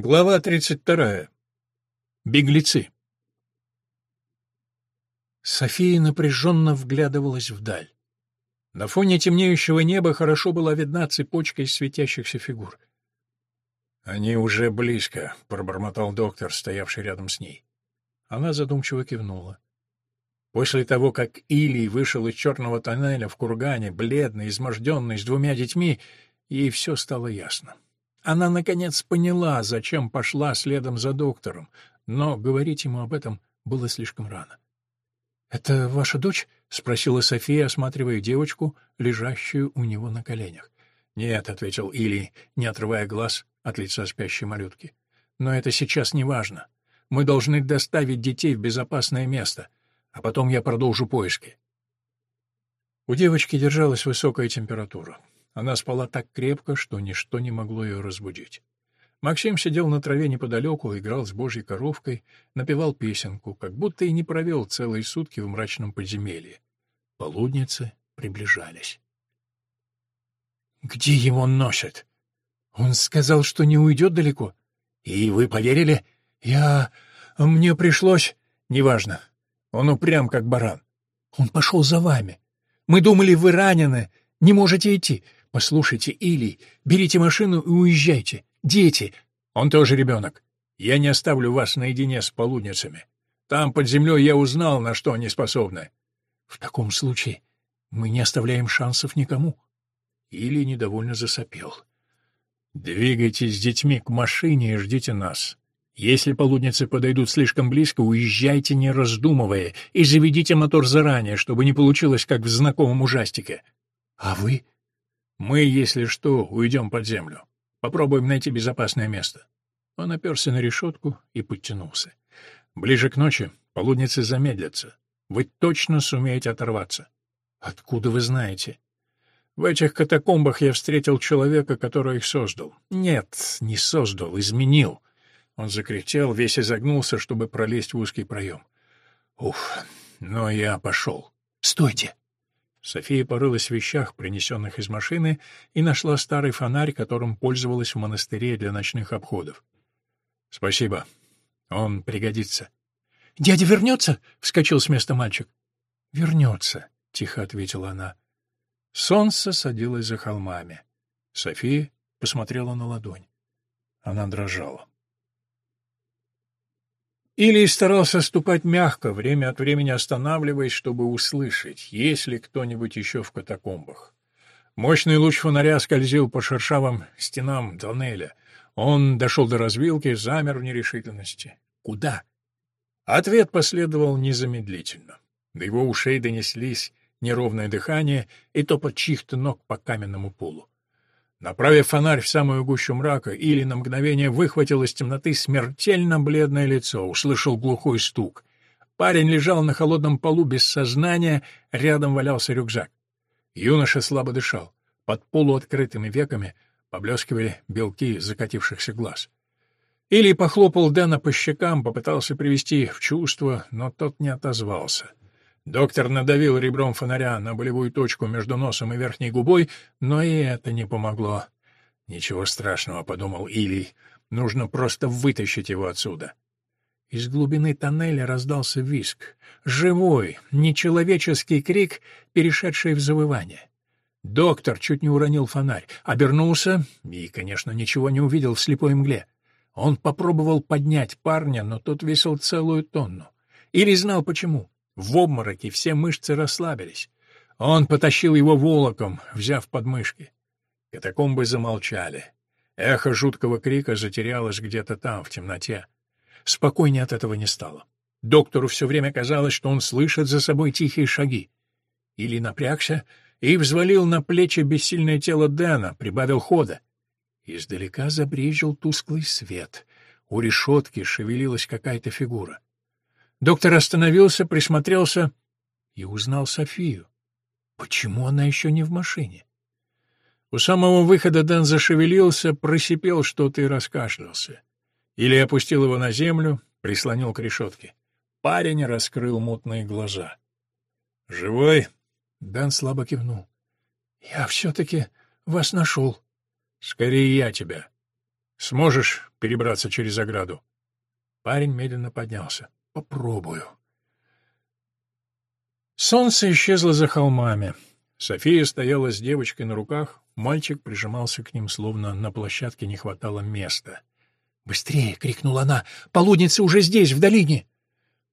Глава 32. Беглецы. София напряженно вглядывалась вдаль. На фоне темнеющего неба хорошо была видна цепочка из светящихся фигур. «Они уже близко», — пробормотал доктор, стоявший рядом с ней. Она задумчиво кивнула. После того, как Илий вышел из черного тоннеля в кургане, бледный, изможденный, с двумя детьми, ей все стало ясно. Она, наконец, поняла, зачем пошла следом за доктором, но говорить ему об этом было слишком рано. — Это ваша дочь? — спросила София, осматривая девочку, лежащую у него на коленях. — Нет, — ответил Или, не отрывая глаз от лица спящей малютки. — Но это сейчас не важно. Мы должны доставить детей в безопасное место, а потом я продолжу поиски. У девочки держалась высокая температура. Она спала так крепко, что ничто не могло ее разбудить. Максим сидел на траве неподалеку, играл с божьей коровкой, напевал песенку, как будто и не провел целые сутки в мрачном подземелье. Полудницы приближались. «Где его носят?» «Он сказал, что не уйдет далеко». «И вы поверили?» «Я... Мне пришлось...» «Неважно. Он упрям, как баран. Он пошел за вами. Мы думали, вы ранены, не можете идти. «Послушайте, Илий, берите машину и уезжайте. Дети!» «Он тоже ребенок. Я не оставлю вас наедине с полудницами. Там, под землей, я узнал, на что они способны». «В таком случае мы не оставляем шансов никому». Илий недовольно засопел. «Двигайтесь с детьми к машине и ждите нас. Если полудницы подойдут слишком близко, уезжайте, не раздумывая, и заведите мотор заранее, чтобы не получилось, как в знакомом ужастике». «А вы?» Мы, если что, уйдем под землю. Попробуем найти безопасное место. Он оперся на решетку и подтянулся. Ближе к ночи полудницы замедлятся. Вы точно сумеете оторваться. Откуда вы знаете? В этих катакомбах я встретил человека, который их создал. Нет, не создал, изменил. Он закричал, весь изогнулся, чтобы пролезть в узкий проем. Уф, но я пошел. Стойте! София порылась в вещах, принесенных из машины, и нашла старый фонарь, которым пользовалась в монастыре для ночных обходов. — Спасибо. Он пригодится. — Дядя вернется? — вскочил с места мальчик. — Вернется, — тихо ответила она. Солнце садилось за холмами. София посмотрела на ладонь. Она дрожала. Илий старался ступать мягко, время от времени останавливаясь, чтобы услышать, есть ли кто-нибудь еще в катакомбах. Мощный луч фонаря скользил по шершавым стенам тоннеля. Он дошел до развилки, замер в нерешительности. Куда? Ответ последовал незамедлительно. До его ушей донеслись неровное дыхание и топот чьих-то ног по каменному полу. Направив фонарь в самую гущу мрака, Или на мгновение выхватил из темноты смертельно бледное лицо, услышал глухой стук. Парень лежал на холодном полу без сознания, рядом валялся рюкзак. Юноша слабо дышал. Под полуоткрытыми веками поблескивали белки закатившихся глаз. Или похлопал Дэна по щекам, попытался привести в чувство, но тот не отозвался. Доктор надавил ребром фонаря на болевую точку между носом и верхней губой, но и это не помогло. «Ничего страшного», — подумал Илий, — «нужно просто вытащить его отсюда». Из глубины тоннеля раздался виск. Живой, нечеловеческий крик, перешедший в завывание. Доктор чуть не уронил фонарь, обернулся и, конечно, ничего не увидел в слепой мгле. Он попробовал поднять парня, но тот весил целую тонну. Или знал почему. В обмороке все мышцы расслабились. Он потащил его волоком, взяв подмышки. Катакомбы замолчали. Эхо жуткого крика затерялось где-то там, в темноте. Спокойнее от этого не стало. Доктору все время казалось, что он слышит за собой тихие шаги. Или напрягся и взвалил на плечи бессильное тело Дэна, прибавил хода. Издалека забрежил тусклый свет. У решетки шевелилась какая-то фигура. Доктор остановился, присмотрелся и узнал Софию. Почему она еще не в машине? У самого выхода Дэн зашевелился, просипел что-то и раскашлялся. Или опустил его на землю, прислонил к решетке. Парень раскрыл мутные глаза. «Живой?» Дэн слабо кивнул. «Я все-таки вас нашел». «Скорее я тебя». Сможешь перебраться через ограду?» Парень медленно поднялся. «Попробую». Солнце исчезло за холмами. София стояла с девочкой на руках, мальчик прижимался к ним, словно на площадке не хватало места. «Быстрее!» — крикнула она. «Полудница уже здесь, в долине!»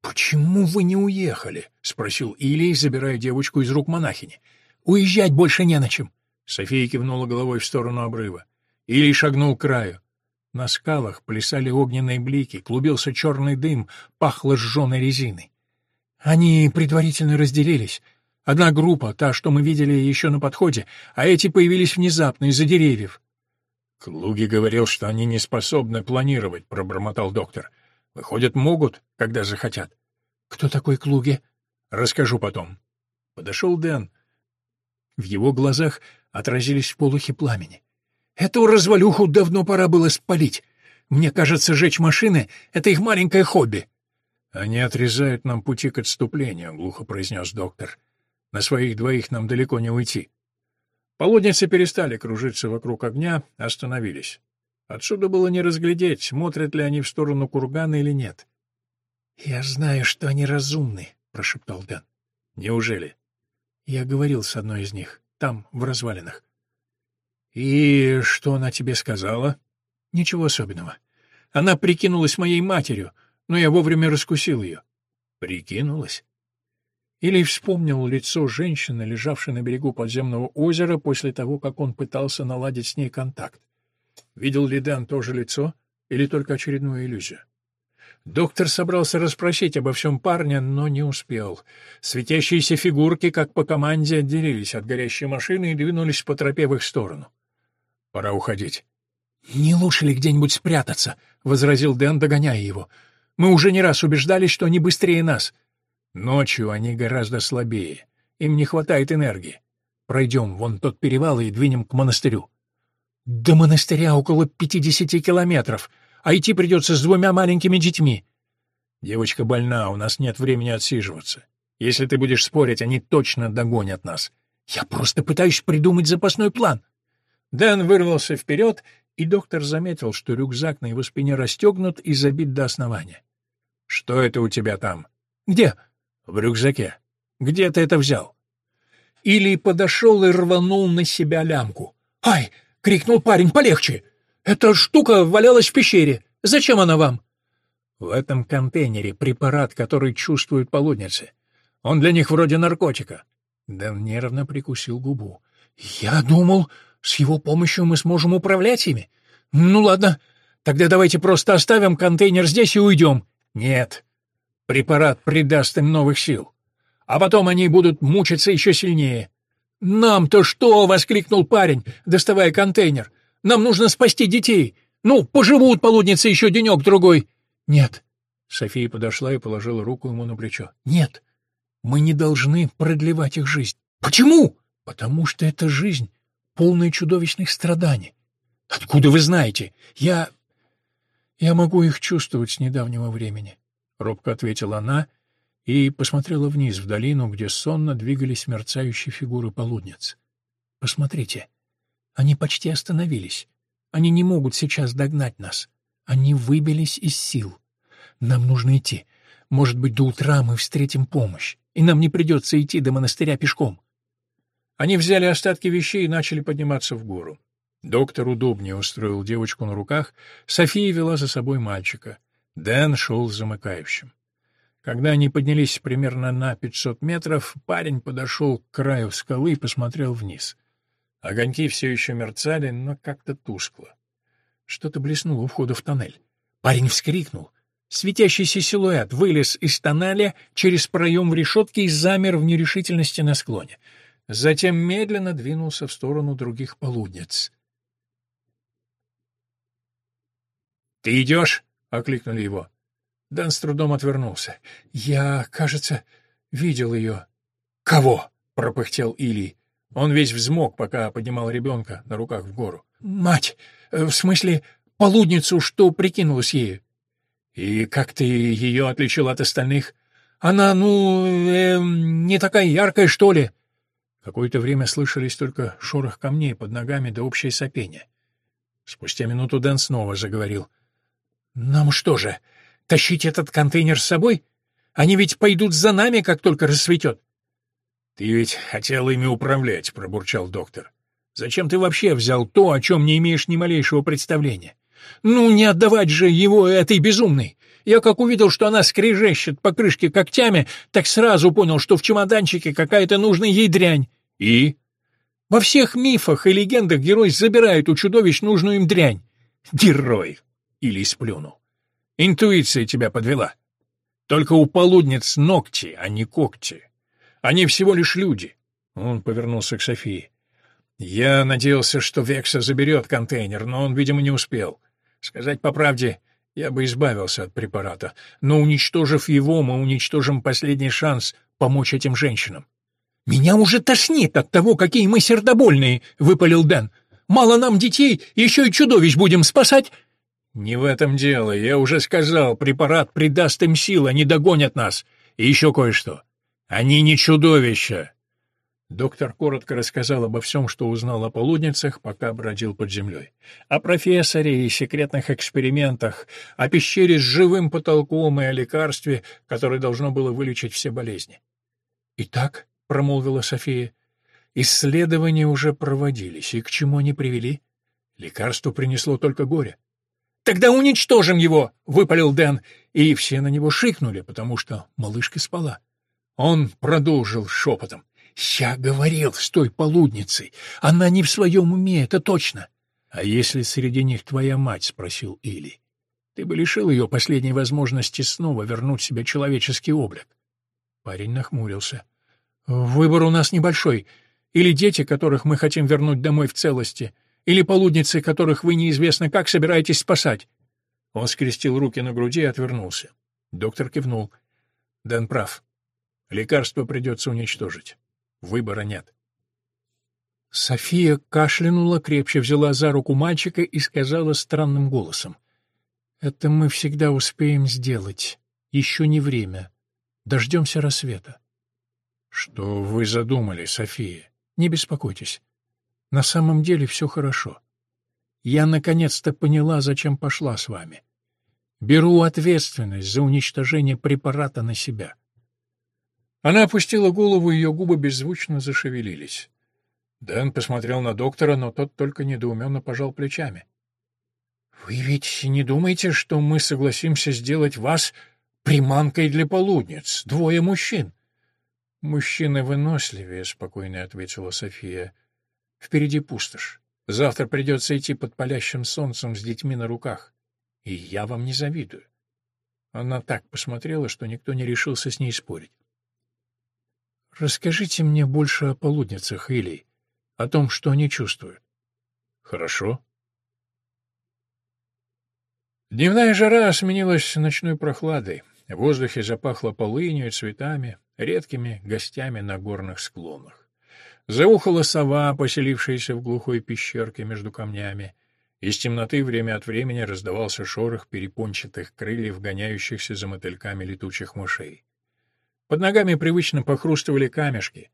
«Почему вы не уехали?» — спросил Илий, забирая девочку из рук монахини. «Уезжать больше не на чем!» София кивнула головой в сторону обрыва. Илий шагнул к краю. На скалах плясали огненные блики, клубился черный дым, пахло сжженной резиной. Они предварительно разделились. Одна группа, та, что мы видели еще на подходе, а эти появились внезапно из-за деревьев. — Клуги говорил, что они не способны планировать, — пробормотал доктор. — Выходят, могут, когда захотят. — Кто такой Клуги? — Расскажу потом. Подошел Дэн. В его глазах отразились полухи пламени. Эту развалюху давно пора было спалить. Мне кажется, жечь машины — это их маленькое хобби. — Они отрезают нам пути к отступлению, — глухо произнес доктор. — На своих двоих нам далеко не уйти. Полудницы перестали кружиться вокруг огня, остановились. Отсюда было не разглядеть, смотрят ли они в сторону кургана или нет. — Я знаю, что они разумны, — прошептал Дэн. — Неужели? — Я говорил с одной из них, там, в развалинах. «И что она тебе сказала?» «Ничего особенного. Она прикинулась моей матерью, но я вовремя раскусил ее». «Прикинулась?» Или вспомнил лицо женщины, лежавшей на берегу подземного озера после того, как он пытался наладить с ней контакт. Видел ли Дэн то же лицо или только очередную иллюзию? Доктор собрался расспросить обо всем парня, но не успел. Светящиеся фигурки, как по команде, отделились от горящей машины и двинулись по тропе в их сторону. Пора уходить. «Не лучше ли где-нибудь спрятаться?» — возразил Дэн, догоняя его. «Мы уже не раз убеждались, что они быстрее нас. Ночью они гораздо слабее. Им не хватает энергии. Пройдем вон тот перевал и двинем к монастырю». «До монастыря около пятидесяти километров, а идти придется с двумя маленькими детьми». «Девочка больна, у нас нет времени отсиживаться. Если ты будешь спорить, они точно догонят нас. Я просто пытаюсь придумать запасной план». Дэн вырвался вперед, и доктор заметил, что рюкзак на его спине расстегнут и забит до основания. — Что это у тебя там? — Где? — В рюкзаке. — Где ты это взял? Или подошел и рванул на себя лямку. «Ай!» — крикнул парень, полегче. «Эта штука валялась в пещере. Зачем она вам?» «В этом контейнере препарат, который чувствуют полудницы. Он для них вроде наркотика». Дэн нервно прикусил губу. «Я думал, с его помощью мы сможем управлять ими. Ну ладно, тогда давайте просто оставим контейнер здесь и уйдем. Нет. Препарат придаст им новых сил. А потом они будут мучиться еще сильнее. «Нам-то что?» — воскликнул парень, доставая контейнер. «Нам нужно спасти детей. Ну, поживут полудницы еще денек-другой». «Нет». София подошла и положила руку ему на плечо. «Нет. Мы не должны продлевать их жизнь». «Почему?» «Потому что это жизнь полное чудовищных страданий. Откуда вы знаете? Я... Я могу их чувствовать с недавнего времени, — робко ответила она и посмотрела вниз, в долину, где сонно двигались мерцающие фигуры полудниц. Посмотрите, они почти остановились. Они не могут сейчас догнать нас. Они выбились из сил. Нам нужно идти. Может быть, до утра мы встретим помощь, и нам не придется идти до монастыря пешком. Они взяли остатки вещей и начали подниматься в гору. Доктор удобнее устроил девочку на руках, София вела за собой мальчика. Дэн шел замыкающим. Когда они поднялись примерно на 500 метров, парень подошел к краю скалы и посмотрел вниз. Огоньки все еще мерцали, но как-то тускло. Что-то блеснуло у входа в тоннель. Парень вскрикнул. Светящийся силуэт вылез из тоннеля через проем в решетке и замер в нерешительности на склоне — затем медленно двинулся в сторону других полудниц. «Ты идешь?» — окликнули его. Дэн с трудом отвернулся. «Я, кажется, видел ее». «Кого?» — пропыхтел Илий. Он весь взмок, пока поднимал ребенка на руках в гору. «Мать! Э, в смысле, полудницу, что прикинулась ею». «И как ты ее отличил от остальных?» «Она, ну, э, не такая яркая, что ли?» Какое-то время слышались только шорох камней под ногами да общее сопение. Спустя минуту Дэн снова заговорил. «Нам что же, тащить этот контейнер с собой? Они ведь пойдут за нами, как только рассветет». «Ты ведь хотел ими управлять», — пробурчал доктор. «Зачем ты вообще взял то, о чем не имеешь ни малейшего представления? Ну, не отдавать же его этой безумной! Я как увидел, что она скрежещет по крышке когтями, так сразу понял, что в чемоданчике какая-то нужная ей дрянь. И? Во всех мифах и легендах герой забирает у чудовищ нужную им дрянь. Герой! Или сплюнул. Интуиция тебя подвела. Только у полудниц ногти, а не когти. Они всего лишь люди. Он повернулся к Софии. Я надеялся, что Векса заберет контейнер, но он, видимо, не успел. Сказать по правде, я бы избавился от препарата, но, уничтожив его, мы уничтожим последний шанс помочь этим женщинам. «Меня уже тошнит от того, какие мы сердобольные!» — выпалил Дэн. «Мало нам детей, еще и чудовищ будем спасать!» «Не в этом дело. Я уже сказал, препарат придаст им сил, они догонят нас. И еще кое-что. Они не чудовища!» Доктор коротко рассказал обо всем, что узнал о полудницах, пока бродил под землей. О профессоре и секретных экспериментах, о пещере с живым потолком и о лекарстве, которое должно было вылечить все болезни. «Итак», — промолвила София, — «исследования уже проводились, и к чему они привели? Лекарство принесло только горе». «Тогда уничтожим его!» — выпалил Дэн, и все на него шикнули, потому что малышка спала. Он продолжил шепотом. «Я говорил с той полудницей. Она не в своем уме, это точно». «А если среди них твоя мать?» — спросил Или. «Ты бы лишил ее последней возможности снова вернуть себе человеческий облик». Парень нахмурился. «Выбор у нас небольшой. Или дети, которых мы хотим вернуть домой в целости, или полудницы, которых вы неизвестно как собираетесь спасать». Он скрестил руки на груди и отвернулся. Доктор кивнул. «Дэн прав. Лекарство придется уничтожить. Выбора нет. София кашлянула, крепче взяла за руку мальчика и сказала странным голосом. «Это мы всегда успеем сделать. Еще не время. Дождемся рассвета». «Что вы задумали, София?» «Не беспокойтесь. На самом деле все хорошо. Я наконец-то поняла, зачем пошла с вами. Беру ответственность за уничтожение препарата на себя. Она опустила голову, ее губы беззвучно зашевелились. Дэн посмотрел на доктора, но тот только недоуменно пожал плечами. — Вы ведь не думаете, что мы согласимся сделать вас приманкой для полудниц? Двое мужчин. — Мужчины выносливее, — спокойно ответила София. — Впереди пустошь. Завтра придется идти под палящим солнцем с детьми на руках. И я вам не завидую. Она так посмотрела, что никто не решился с ней спорить. Расскажите мне больше о полудницах, Илий, о том, что они чувствуют. Хорошо. Дневная жара сменилась ночной прохладой. В воздухе запахло полынью и цветами, редкими гостями на горных склонах. Заухала сова, поселившаяся в глухой пещерке между камнями. Из темноты время от времени раздавался шорох перепончатых крыльев, гоняющихся за мотыльками летучих мышей. Под ногами привычно похрустывали камешки.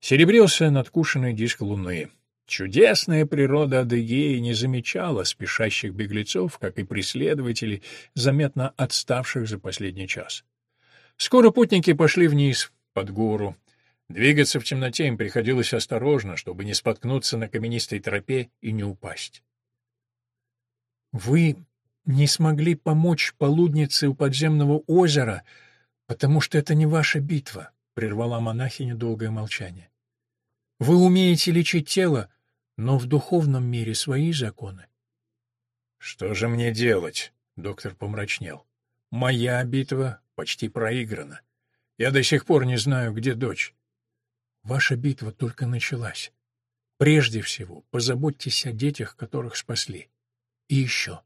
Серебрился надкушенный диск луны. Чудесная природа Адыгеи не замечала спешащих беглецов, как и преследователей, заметно отставших за последний час. Скоро путники пошли вниз, под гору. Двигаться в темноте им приходилось осторожно, чтобы не споткнуться на каменистой тропе и не упасть. «Вы не смогли помочь полуднице у подземного озера», «Потому что это не ваша битва», — прервала монахиня долгое молчание. «Вы умеете лечить тело, но в духовном мире свои законы». «Что же мне делать?» — доктор помрачнел. «Моя битва почти проиграна. Я до сих пор не знаю, где дочь». «Ваша битва только началась. Прежде всего, позаботьтесь о детях, которых спасли. И еще.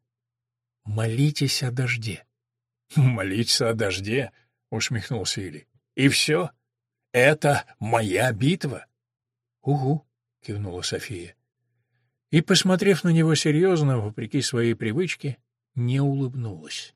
Молитесь о дожде». «Молиться о дожде?» усмехнулся Или. И все? Это моя битва? Угу, кивнула София. И, посмотрев на него серьезно, вопреки своей привычке, не улыбнулась.